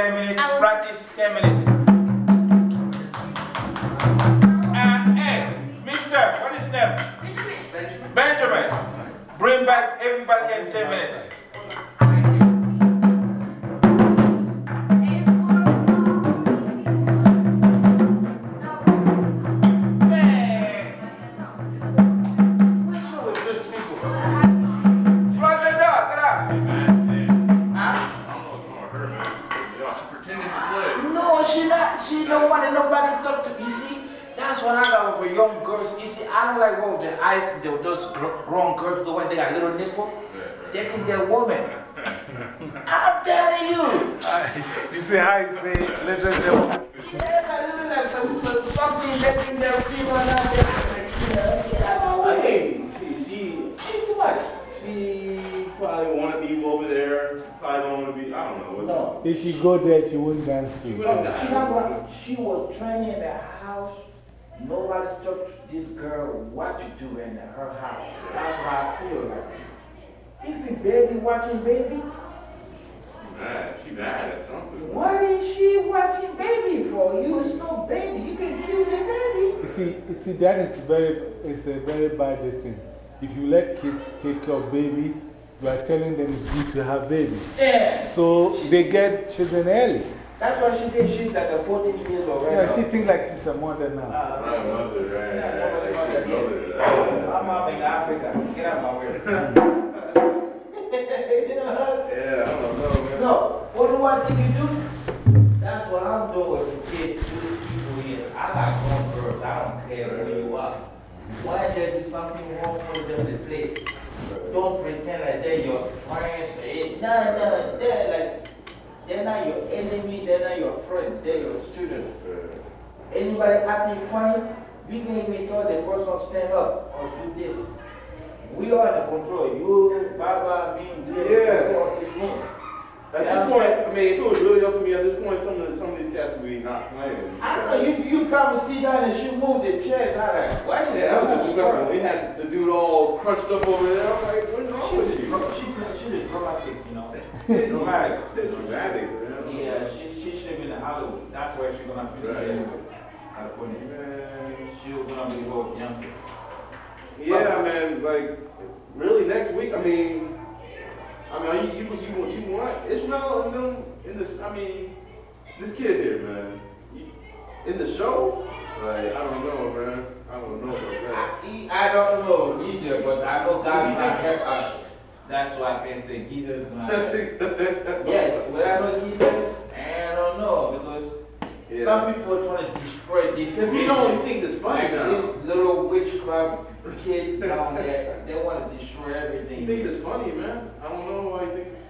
10 minutes. Practice 10 minutes. And, hey, mister, what is his name? Benjamin. Bring back everybody in 10 minutes. Not. She don't want nobody to talk to. You see, that's what I got for young girls. You see, I don't like what the eyes, the, those gr- grown girls go when they got little nipple. They think they're women. I'm telling you. You see how you say, let us know. Yeah, I look like some- some- something that in their female now. Get out my way. She, She too much. she probably want to be over there. Probably don't want to be, I don't know. No. If she go there, she won't dance to you. She, not she was training in the house. Nobody talked to this girl what to do in her house. That's how I feel like. If a baby watching baby, Mad. She mad at something. what is she watching baby for? You is no baby. You can kill the baby. You see, you see, that is very, it's a very bad thing. If you let kids take care of babies, you are telling them it's good to have babies. Yes. So they get children early. That's why she thinks she's like a 14 years old right Yeah, now. she thinks like she's a mother now. Uh, My mother, right? Yeah, right, mother, like, mother, mother, yeah. I'm out in Africa. Get out of my way. you know what I'm saying? Yeah, I don't know, man. No, what do I think you do? That's what I'm doing with the kids, these people here. I got grown girls, I don't care who you are. Why there do something wrong with them in the place? Don't pretend like they're your friends. eh, No, no, they're like, they're not your enemy, they're not your friend, they're your student. Anybody acting funny, we can even tell the person stand up or do this. We are the control. You, Baba, me, we are the Yeah. control of this room. At Yeah, this point, I mean, if it was really up to me at this point, some of, the, some of these cats would be not playing. I don't know, you, you come and sit down and she move the chairs out of Why is Yeah, that was that? disrespectful. We had the dude all crunched up over there. I'm like, what's wrong with you? she's, she's dramatic, you know. dramatic. Dramatic. Yeah, she's, she's living in Hollywood. That's where she's gonna finish Right. anyway. California. Man. She's gonna be more youngster. Yeah, man, like, really next week, I mean, I mean, are you, you, you, you want Ishmael and them in this, I mean, this kid here, man, in the show? Like, I don't know, man. I don't know about that. I, I don't know either, but I know God gonna help us. That's why I can say Jesus is gonna help. Yes, know Jesus, I don't know because Yeah. some people are trying to destroy this. If you don't think it's funny like now. this little witchcraft kids down there, they want to destroy everything. He thinks it's funny, man. I don't know why he thinks it's,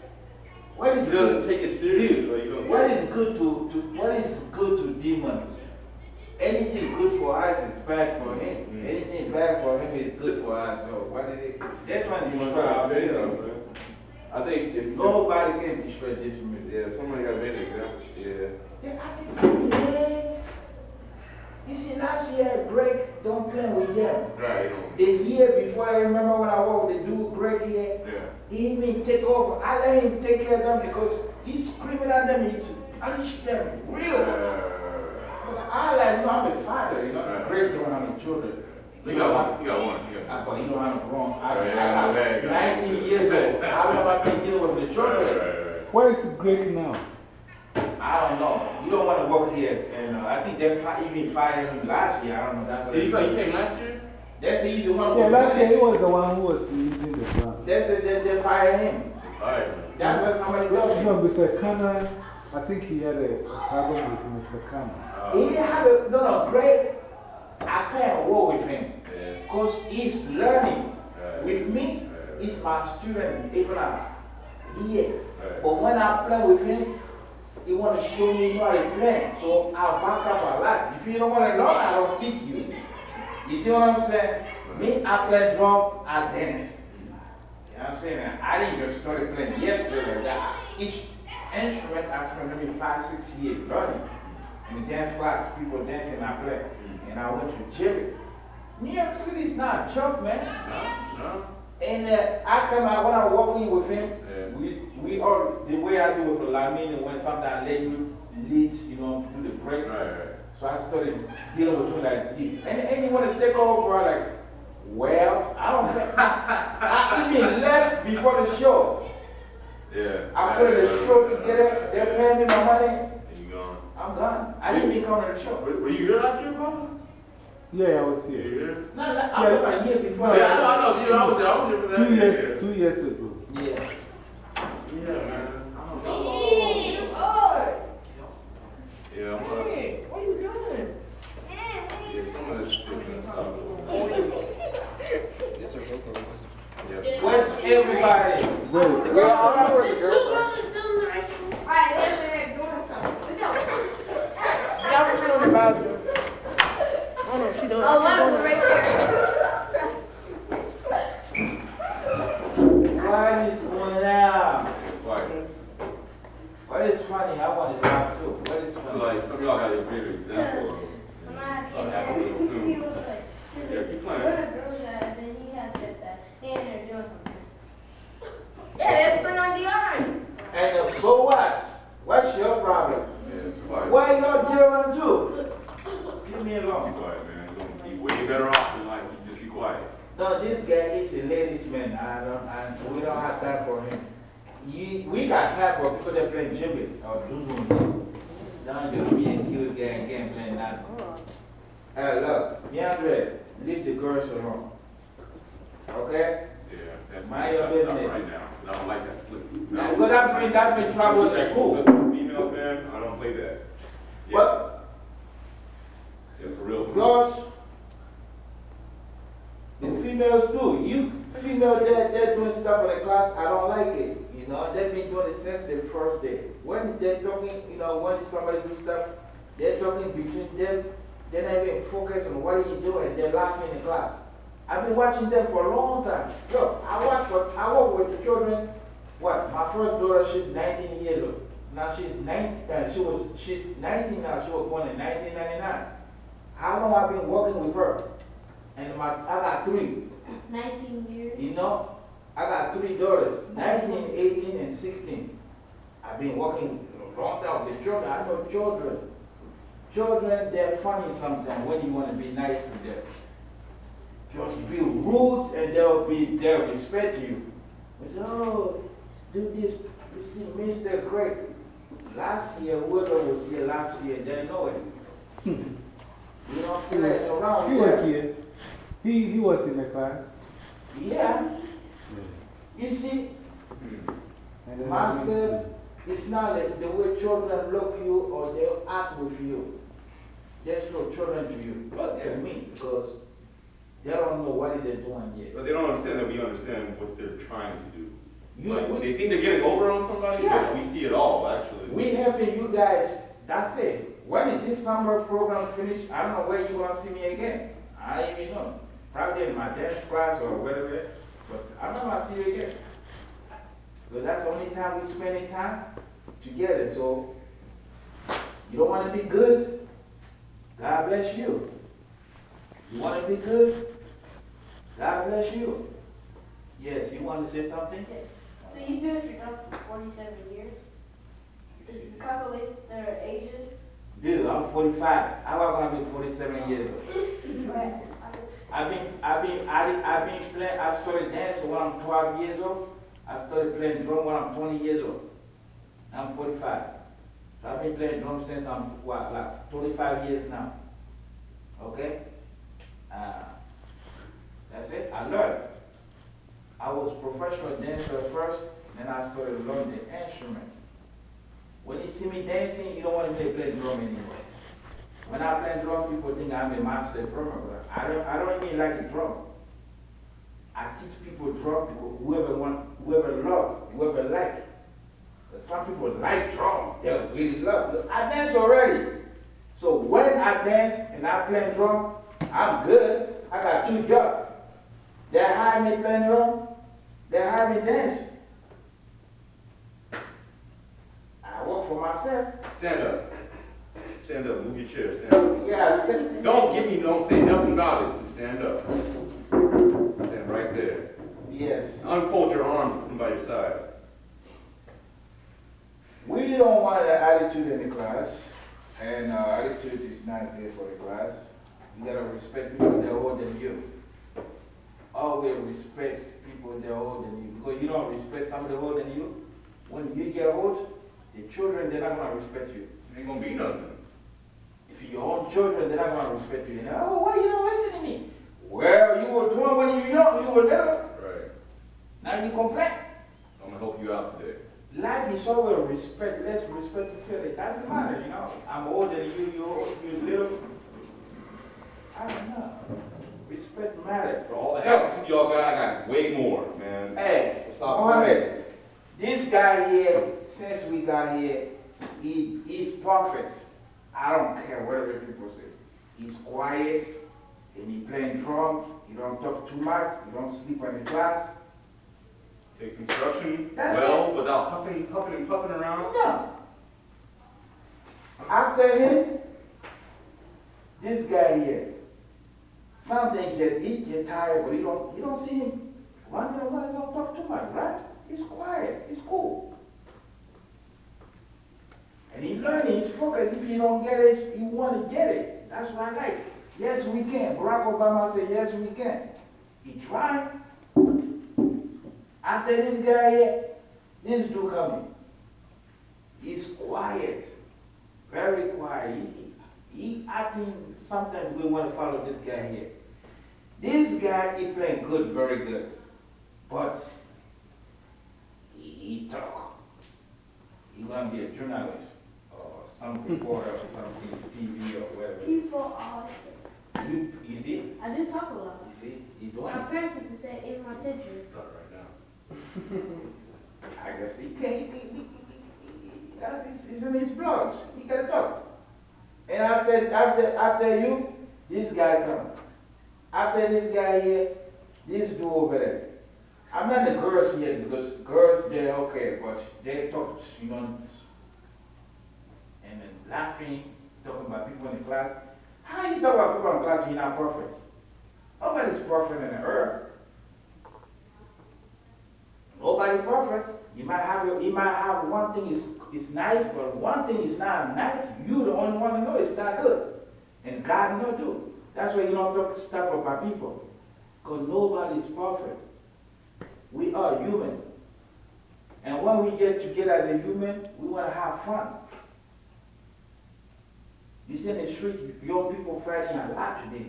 What is he doesn't good? take it serious. Like, you don't What is good to, to what is good to demons? Anything good for us is bad for him. Mm. Anything bad for him is good for us. So what is it? They're trying to You destroy our video, business. man. I think if Nobody can destroy this music. Yeah, somebody got to make it, yeah. They're acting funny. You see, last year, Greg don't play with them. Right, The year before, I remember when I worked with the dude, Greg here, yeah. He even take over. I let him take care of them because he's screaming at them, he's punish them real. Uh, I like, no, I'm a father, you know. Right. Greg don't have any children. you got one, you got one, you got I, but he don't have no grown. I, yeah, I yeah, got yeah. 19 years old. I don't have to deal with the one. children. Right, Where is Greg now? I don't know. You don't want to work here. And uh, I think they fi even fired him last year. I don't know. That's what right. You they- thought you came last year? That's the easy one. Yeah, last year he was the one who was using the ground. That's the, they, they fired him. Alright. That's what somebody told No, me. Mr. Khanna, I think he had a problem with Mr. Khanna. He didn't have a, no, no, Greg, I can't work with him. Yeah. Because he's learning. Right. With me, Right. he's my student, even uh, here. Right. But when I play with him, he want to show me how to play. So I back up a lot. If you don't want to learn, I don't teach you. You see what I'm saying? Me, I play drum, I dance. You know what I'm saying? I didn't just start playing yesterday. Each instrument, I spent maybe five, six years learning. In the dance class, people dancing, I play. And I went to Chile. New York City is not a joke, man. No, no. And uh, I come out when I'm walking with him, Yeah. we, we all, the way I do with Lamine, when sometimes I let you lead, you know, do the break. Right, right. So I started dealing with him like, "Hey, and, and you want to take over? I'm like, well, I don't think. I even left before the show. Yeah. I put in the show together, they're paying me my money, And you gone. I'm gone. I didn't even come to the show. Were, were you here last year, bro? Yeah, I was You here. here? No, no, I was a year before. Yeah, I know, I know. You, I was there. I was here for that. Two Yeah, years, two years ago. Yeah. Yeah, man. I don't know. It's hard. Yeah, I'm gonna. Hey, what are you doing? Yeah, some of this shit is tough. Yeah. Where's everybody? Wait, The girl, I remember the girls are. Alright, they're there doing something. Let's go. Y'all was doing the bathroom. Oh no, she doing. Oh, one of them right there. What is going on? Like, What is funny? I want to laugh too. What is I funny? feel like some of y'all got your favorite example. of- I'm not Oh, that kidding. was soon. He was like, Yeah, keep Where playing. the girls at? And then he has said that. They in there doing something. Yeah, they're spraying on deodorant. And uh, so what? What's your problem? Yeah, it's quiet. What you gonna get on do? Leave me Be alone. quiet, man. You're gonna be way better off than like you just be quiet. No, this guy is a ladies man. I don't, I, we don't have time for him. You, we got time for people that play jibbit or doo-doo. Don't do me and cute guy and can't play nothing. Hey, look, Meandre, leave the girls alone. Okay? Yeah, that's Mind your that's tough business. right now. 'cause I don't like that slip. Now, but that bring, that bring trouble at Listen, school. listen, females, man, I don't play that. Yeah, But yeah, for real. girls, the females too. You female that they're doing stuff in the class, I don't like it. You know, they've been doing it since the first day. When they're talking, you know, when somebody do stuff, they're talking between them, they're not even focused on what are you doing, they're laughing in the class. I've been watching them for a long time. Look, I watch for, I work with the children. What? My first daughter, she's 19 years old. Now she's 19, uh, she was, she's 19 now, she was born in 1999. How long I've been working with her? And my, I got three. 19 years. You know, I got three daughters, 19, 18, and 16. I've been working a long time with children. I know children. Children, they're funny sometimes when you want to be nice to them. Just be rude and they'll be, they'll respect you. But, oh, do this, you see, Mr. Great. Last year, whoever was here last year, they know it. You know, He was, around he here. was here. He, he was in the class. Yeah. You see, And then myself, it's not like the way children look you or they act with you. That's no children to you, but to me, because they don't know what they're doing yet. But they don't understand that we understand what they're trying to do. You, Like, we, they think they're getting over on somebody, Yeah. but we see it all, actually. we helping you guys, that's it. When this summer program finish, I don't know where you're going to see me again. I don't even know. Probably in my dance class or whatever, but I'm not going to see you again. So that's the only time we spending time together. So you don't want to be good? God bless you. You want to be good? God bless you. Yes, you want to say something? So you've been with your dog for 47 years? Did you calculate their ages? Dude, I'm 45. How am I going to be 47 years old? I've been, I've been, I, I've been playing, I started dancing when I'm 12 years old. I started playing drum when I'm 20 years old. I'm 45. So I've been playing drum since I'm, what, like 25 years now. Okay? Uh, that's it. I learned. I was professional dancer first, then I started learning the instrument. When you see me dancing, you don't want me to play drum anymore. When I play drum, people think I'm a master drummer, but I don't, I don't even like the drum. I teach people drum, whoever want, whoever love, whoever like. But some people like drum, they really love it. I dance already. So when I dance and I play drum, I'm good. I got two jobs. They hire me playing drum, they hire me dancing. I work for myself. Stand up. Stand up. Move your chair. Stand up. Yeah, said, Don't give me, don't say nothing about it. Just stand up. Stand right there. Yes. Unfold your arms, put them by your side. We don't want an attitude in the class, and uh, attitude is not good for the class. You gotta respect people that are older than you. Always respect people that are older than you. Because you don't respect somebody older than you, when you get old, the children, they're not gonna respect you. Ain't gonna be nothing. If your own children, they're not gonna respect you. You know, oh, why you don't listen to me? Well, you were doing when you were young, you were little. Right. Now you complain. I'm gonna help you out today. Life is always respect. Let's respect each other. It doesn't matter, you know. I'm older than you, you're, you're little. I don't know. Respect matters. For all the help y'all got, I got way more, man. Hey, So stop Mohammed, this guy here, since we got here, he, he's perfect. I don't care whatever people say. He's quiet, and he playing drums. He don't talk too much. He don't sleep in the class. Takes instruction That's well without huffing, puffing, and puffing around. No. After him, this guy here, something get, he get tired, but you don't, you don't see him running around, don't talk too much, right? He's quiet, he's cool. And he learning, he's focused. If you don't get it, you want to get it. That's I like. Yes, we can. Barack Obama said, yes, we can. He tried. After this guy here, this dude coming. He's quiet, very quiet. He, he acting, sometimes we want to follow this guy here. This guy, he playing good, very good. But he, he talk. He gonna be a journalist or some reporter or something, TV or whatever. People are. You, you see? I do talk a lot. You see? He doing My parents used to say, even my teachers. Start right now. I guess he can't, he, he, he, he, he, that is- it's in his blood. He can talk. And after, after, after you, this guy come. After this guy here, this dude over there. I'm not the girls here because girls, they're okay, but they talk, you know, and then laughing, talking about people in the class. How you talk about people in class when you're not perfect? Nobody's perfect in the earth. Nobody perfect. You might have you might have one thing is is nice, but one thing is not nice. You're the only one to know it's not good, and God knows do. That's why you don't talk stuff about people, because nobody is perfect. We are human, and when we get together as a human, we want to have fun. You see in the street, young people fighting a lot today.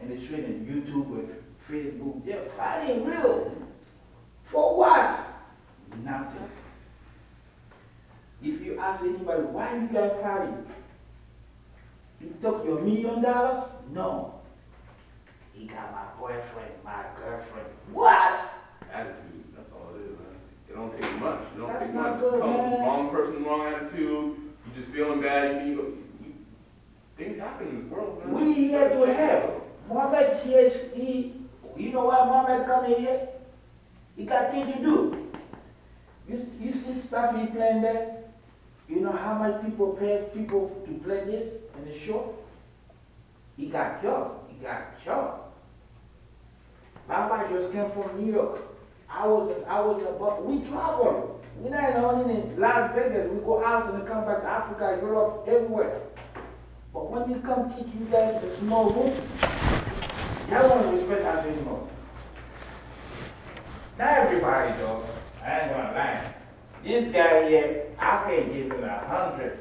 In the street, and YouTube, and Facebook, they're fighting real. For what? Nothing. If you ask anybody, why you guys fighting? You took your million dollars? No. He got my boyfriend, my girlfriend. What? Attitude, that's all it is, man. It don't take much. It don't That's take not much. good, man. Wrong person, wrong attitude. You just feeling bad. You, you, you, things happen in this world, man. We here to help. Mohammed here, he, you know why Mohammed come here? He got things to do. You, you see stuff he playing there? You know how much people pay people to play this in the show? He got job. He got job. Baba just came from New York. I was, I was in a but we travel. We're not only in Las Vegas. We go out and come back to Africa, Europe, everywhere. But when we come teach you guys a small room, y'all don't respect us anymore. Not everybody, though. I ain't gonna lie. This guy here, I can give him a hundred,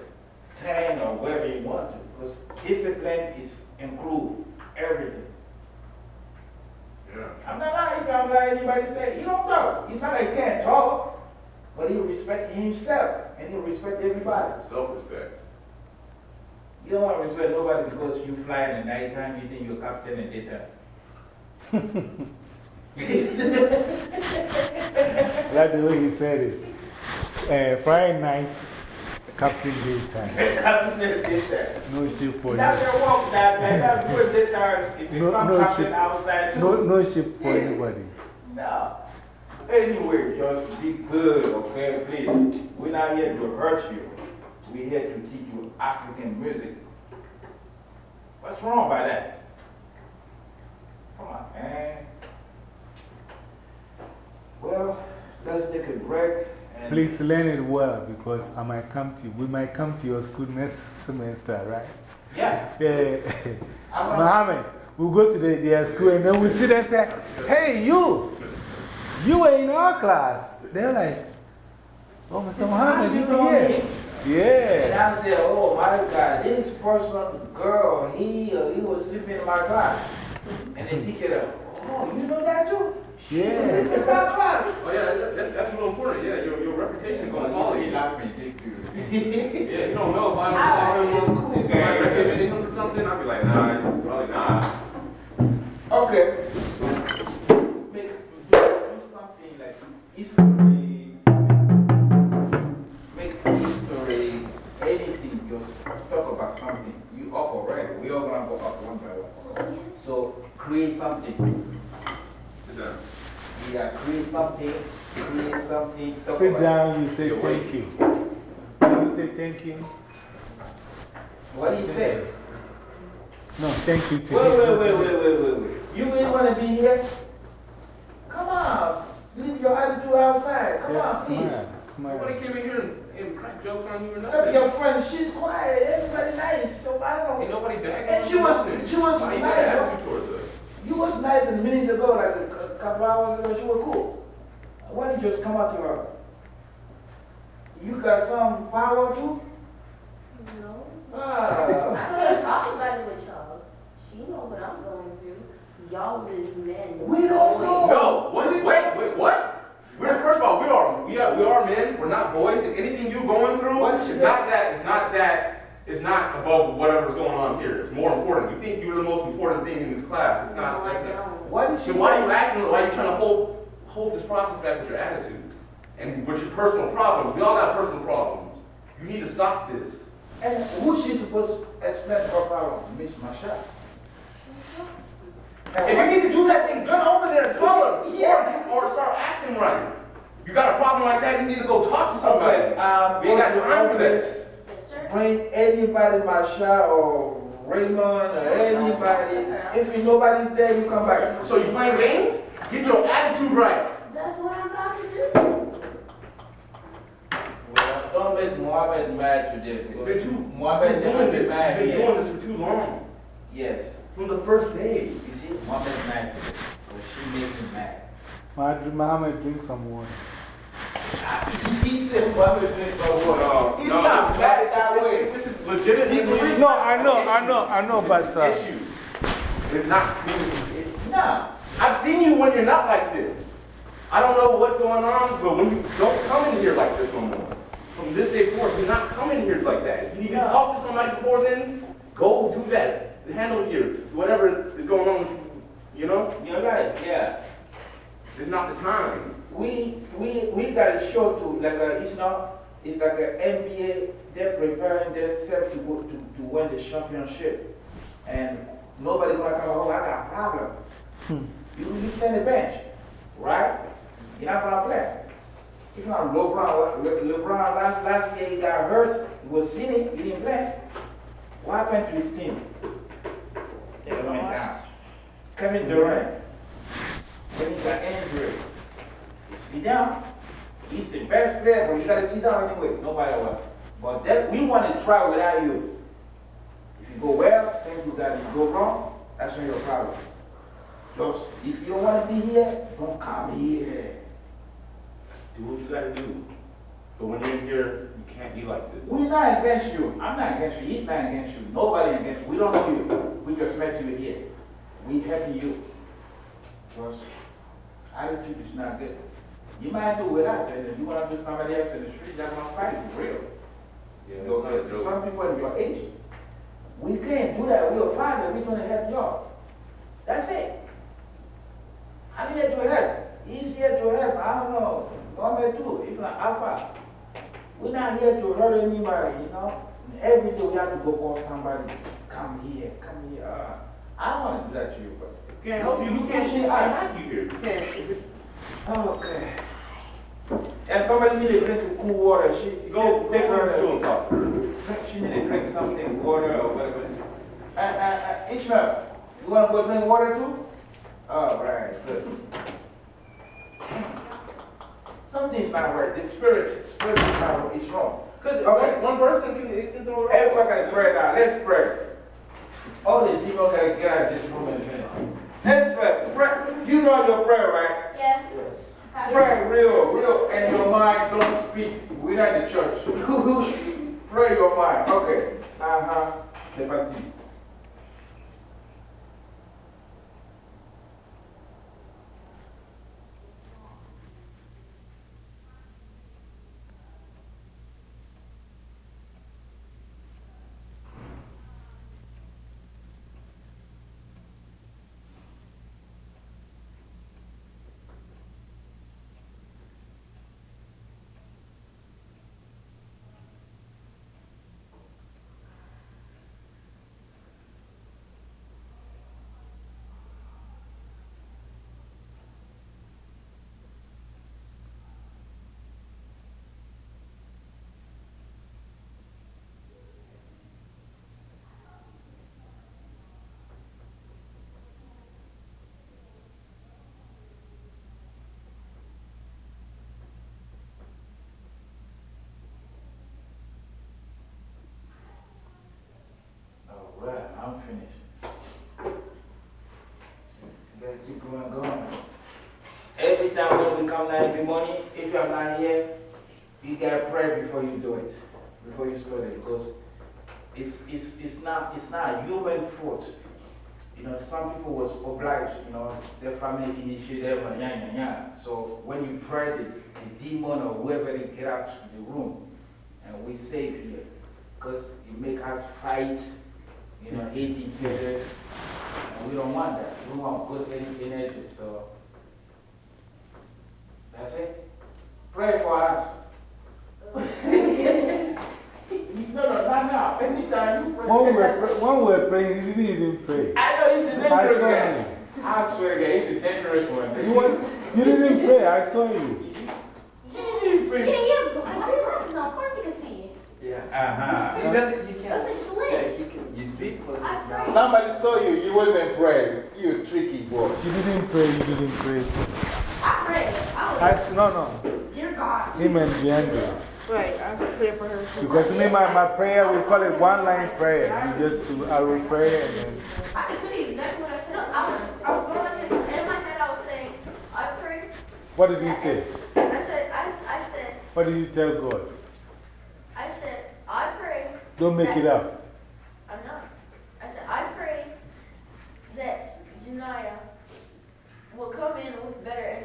ten, or whatever you want to, because discipline is include everything. Yeah. I'm not lying if I'm lying, anybody say, he don't talk. He's not like he can't talk, but he respect himself, and he respect everybody. Self-respect. You don't want to respect nobody because you fly in the nighttime, you think you're captain in daytime. That's the way he said it. Uh, Friday night, Captain Daytime. Captain Daytime. No ship for That's your walk that man. That's good daytime. No- some no captain ship. outside too. No, no ship for anybody. No. Anyway, just be good, okay? Please. We're not here to hurt you. We're here to teach you African music. What's wrong by that? Come on, man. Well, let's take a break. Please learn it well because I might come to you. we might come to your school next semester, right? Yeah. Yeah. Mohammed, we'll go to the, their school and then we sit there and say, hey, you, you were in our class. They're like, oh, Mr. Mohammed, you know were here. me. And I said, oh my God, this person, girl, he, he was sleeping in my class. And the teacher, oh, you know that too? She Yeah. sleep in my class. Oh, yeah, that, that, that's real important. Yeah, your, your reputation is going to follow you. Yeah, you don't know if I'm if it's I'm- cool, if man. my recognition comes or something, I'll be like, nah, probably not. Okay. Make, do something like history, make history, anything, just talk about something. You up already. We all gonna go up one by one. So create something. Sit down. Yeah, create something, create something. talk Sit down, you say You're thank you. You say thank you. What do you say? No, thank you to Wait, wait, wait, wait, wait, wait, wait. You really want to be here? Come on. Leave your attitude outside. Come on, Just please. smile, Nobody came in here and, and crack jokes on you or Look, nothing. your friend, she's quiet. Everybody nice. So I don't Ain't nobody back. And she was- she was Why you nice, got huh? attitude towards us? You was nice a minute ago, like a cou- couple hours ago. You were cool. Why did you just come out to her? You got some power too? No. Ah. I can't talk about it with y'all. She know what I'm going through. Y'all is men. We don't know. No, what, wait, wait, what? We're, first of all, we are, we are, we are men, we're not boys. If anything you're going through, What it's not that, it's not that, it's not above whatever's going on here. It's more important. You think you're the most important thing in this class. It's not, I that's not. don't. Did she Then why are you say? acting, why are you trying to hold, hold this process back with your attitude? And with your personal problems. We all got personal problems. You need to stop this. And who she supposed to explain her problem? Miss Masha. If you need to do that, thing, get over there and tell her. Yeah. Or, or start acting right. You got a problem like that, you need to go talk to somebody. Okay, um, We ain't got to time for this. Yes. Bring anybody, Masha or Raymond or anybody. If you- nobody's there, you come back. So you playing games? Get your attitude right. That's what I'm about to do. Well, don't make Mohammed mad today. It's been too, Mohammed you've been doing this, mad been doing this for too long. Yes. From the first day. You see, Mohammed mad today. But she make me mad. Mohammed, Mohammed, drink some water. He said Mohammed drink no water. He's no, not bad that this- way. This is legitimate. He's This is No, I know, I know, I know, but. Uh, issue. It's not, it- No. I've seen you when you're not like this. I don't know what's going on, but when you don't come in here like this no more. From this day forward, you're not coming here like that. If you need to talk to somebody before then, go do that. Handle your, whatever is going on with you, you know? You're right, yeah. It's not the time. We, we, we got a show to, like a, it's not, it's like an NBA, they're preparing themselves to go to, to win the championship. And nobody gonna come, oh, I got a problem. Hmm. You, you stand the bench, right? You're not gonna play. If not LeBron, Le- LeBron last, last year he got hurt, he was sitting, he didn't play. What happened to his team? They went down. Kevin Durant, when he got injured, sit down. He's the best player, but you gotta sit down anyway, no matter what. But that, we want to try without you. If you go well, thank you if you go wrong, that's not your problem. Just, if you don't want to be here, don't come here. Do what you gotta do. But when you're here, you can't be like this. We're not against you. I'm not against you. He's not against you. Nobody against you. We don't know you. We just met you here. We helping you. Because attitude is not good. You might do with us, and if you want to do somebody else in the street, they're going to fight you, real. Yeah, You know, it's not a joke. Some people in your age. We can't do that. We'll find that we're going to help y'all. That's it. I'm here to help. He's here to help. I don't know. Normal too. Not Alpha. We're not here to hurt anybody, you know. Every day we have to go call somebody, come here, come here. Uh, I don't want to do that to you, but. Can't help you. You can't. I have you here. You can't. Okay. And somebody need a drink of cool water. She Go, take her go to talk. She need to drink something, water or whatever. Uh, uh, uh, Ishmael, you want to go drink water too? Oh, right, good. Something's not right. The spirit, spirit is not right. It's wrong. Because Okay. one person can, it can throw it Everybody got to pray now. Let's pray. All the people got to get out of this room and pray. Let's pray. pray. You know your prayer, right? Yeah. Yes. Pray real, real, and your mind don't speak. We're not the church. Pray your mind. Okay. Uh huh parti. All right, I'm finished. Gotta keep going, going. Every time when we come down every morning, if you're not here, gotta pray before you do it, before you start it, because it's, it's, it's, not, it's not a human fault. You know, some people was obliged, you know, their family initiated and yeah, yeah. So when you pray, the, the demon or whoever is get out to the room, and we save here, because it make us fight, you know, hate each other, and we don't want that. We want good en- energy, so that's it. Pray for us. No, no, not now. Anytime you pray. When we were, when we were praying, you didn't even pray. I know he's the dangerous saw guy. I swear, guy, he's the dangerous one. You, was, you didn't pray, I saw you. He didn't Yeah, pray. he has glasses on. Of course he can see you. Yeah. Uh huh. He doesn't, you Those can't. are slim. Yeah, he can, you see? I pray. Somebody saw you, you wasn't praying. You a tricky boy. You didn't pray, you didn't pray. I pray. I I, no, no. dear God. Him and Deandre. Right, I clear for her. Because me, my, my prayer, we call it one line prayer. You just do arrow prayer and then. I can tell you exactly what I said. No, I was, I was going like this. In my head, I was saying, I pray. What did you say? I said, I, I said, What did you tell God? I said, I pray. Don't make it up. I'm not. I said, I pray that Janaya will come in with better energy tomorrow.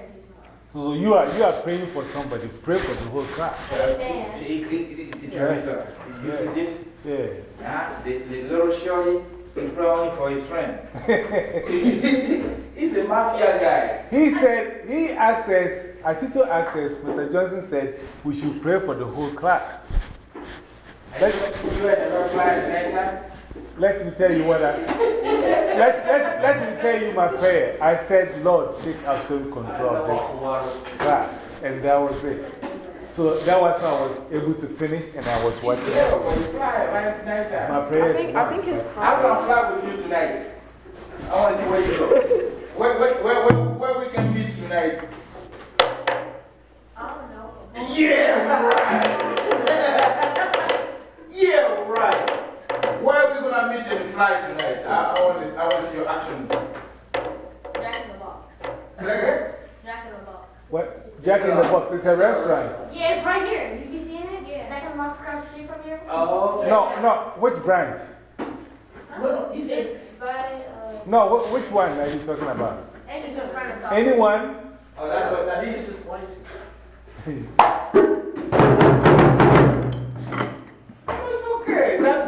So you are, you are praying for somebody. Pray for the whole class. Teresa, You see this? Yeah. The, the little shorty, he pray only for his friend. He's a mafia guy. He said, he us, Atito us, Mr. Johnson said, we should pray for the whole class. And you, you had never applied like that? Let me tell you what I, let, let, let me tell you my prayer. I said, Lord, take absolute control of this class. And that was it. So that was how I was able to finish and I was watching. Yeah, but you right night I think, is I one. think his I'm gonna fly with you tonight. I want to see where you go. Where, where, where, where, where we can meet tonight? I don't know. Yeah, right. yeah, right. Where are we gonna meet and fly tonight? I, I want, it, I want your action. Jack in the Box. Okay? Jack in the Box. What? Jack in the Box, it's a restaurant. Yeah, it's right here. You be seeing it? Yeah. Jack in the Box across the street from here. Oh, okay. No, no, which branch? No, no, he said. It's by, uh, No, wh which one are you talking about? it's in front of Taco. Anyone? Oh, that's what, that he just pointed. Oh, it's okay. That's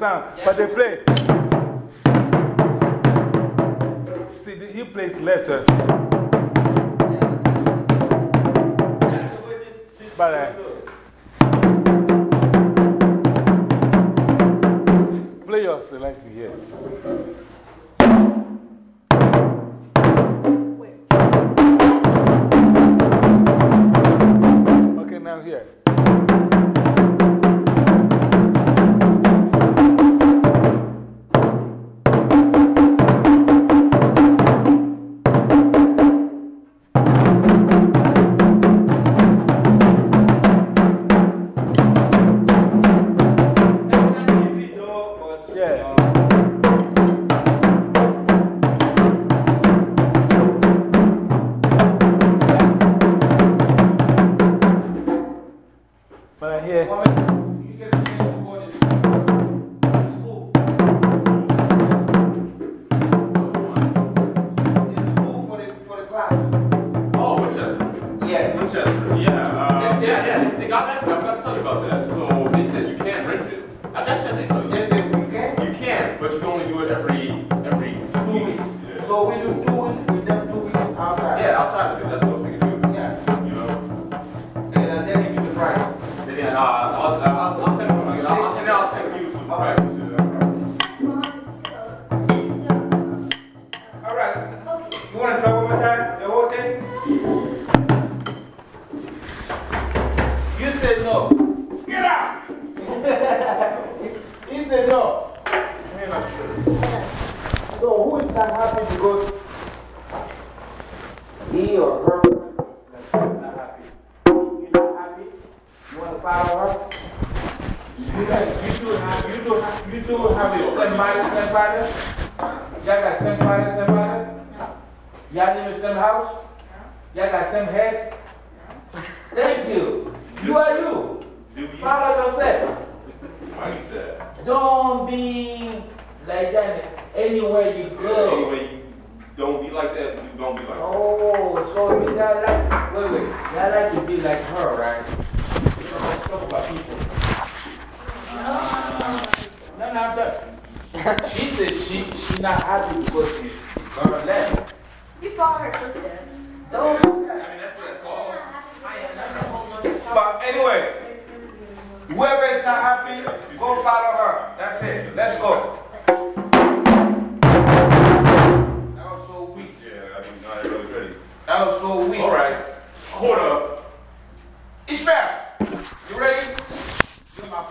it's supposed to sound. But they play. See, the- he plays letter. That's the way this, this But, uh, he or her is not happy? You're not happy? You want to follow her? You, guys, you two have, you two have, you two have the same body, same body? Y'all got same body, same body? Y'all live in the same house? Y'all got same head? Thank you. You are you. Do you? Follow yourself. Why you said? Don't be like that anywhere you go. Anyway, you don't be like that. You don't be like that. Oh, so you not like, wait, wait, you like to be like her, right? You know, let's talk about people. No, no, no. She said she, she not happy because she, she gonna left. You follow her footsteps. Don't. I mean, that's what it's called. But anyway, whoever is not happy, go follow her. That's it. Let's go. I mean, not really ready. That was so weak. All right. Hold up. Ishmael, you ready?